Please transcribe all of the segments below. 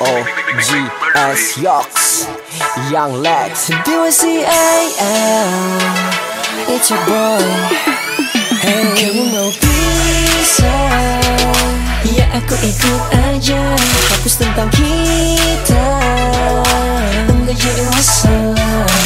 O-G-S Yox Young Lex. D-Y-C-A-L It's your boy. Hey. Kamu mau pisah Ya aku ikut aja. Hapus tentang kita. Enggak jadi masalah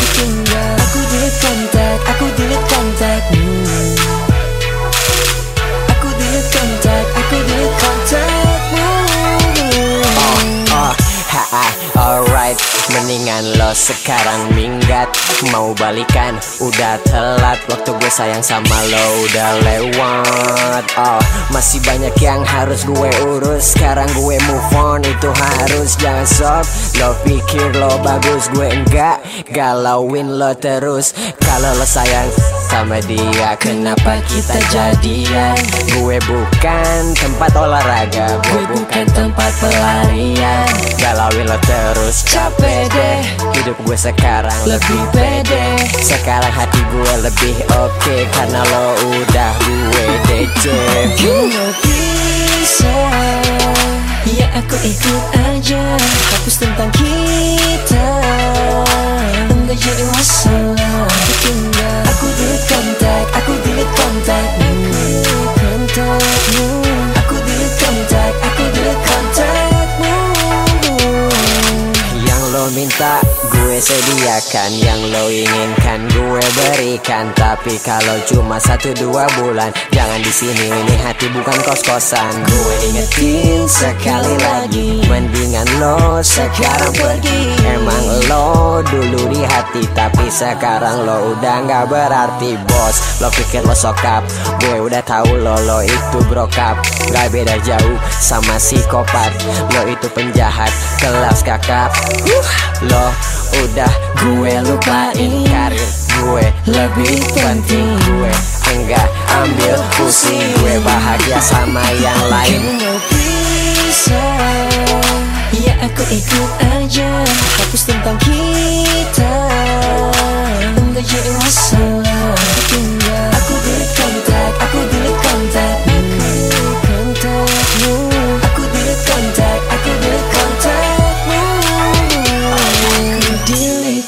Mendingan lo sekarang minggat. Mau balikan, udah telat. Waktu gue sayang sama lo udah lewat. Oh, masih banyak yang harus gue urus. Sekarang gue move on, itu harus. Jangan sob, lo pikir lo bagus Gue enggak, galauin lo terus. Kalau lo sayang sama dia Kenapa kita jadian? Gue bukan tempat olahraga Gue bukan tempat pelarian. Galauin lo terus Hidup gue sekarang lebih pede. Sekarang hati gue lebih oke Karena lo udah gue DC mau pisah Ya aku ikut aja. Hapus tentang kita minta gue sediakan Yang lo inginkan gue berikan. Tapi kalau cuma satu dua bulan Jangan di sini ini hati bukan kos-kosan. Gue ingetin sekali lagi Mendingan lo sekarang pergi. Emang lo dulu di hati Tapi sekarang lo udah gak berarti bos. Lo pikir lo sokap Gue udah tahu lo lo itu brokap. Gak beda jauh sama psikopat. Lo itu penjahat kelas kakap. Uh, Lo udah gue lupain. Karir gue lebih penting. Gue enggak ambil pusing. Gue bahagia sama yang lain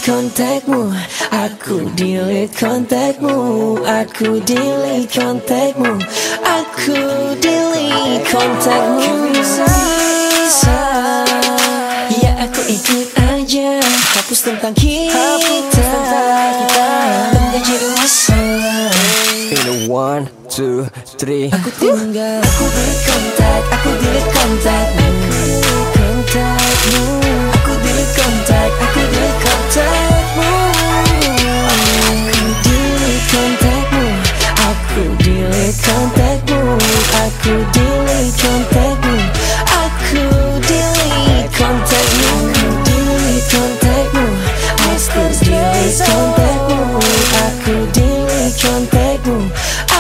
kontakmu. Aku delete kontakmu. Aku delete kontakmu. Aku delete kontakmu. Bisa Ya aku ikut aja. Hapus tentang kita. Enggak jadi masalah In a one, two, three Aku tinggal. Aku delete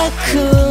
Cool.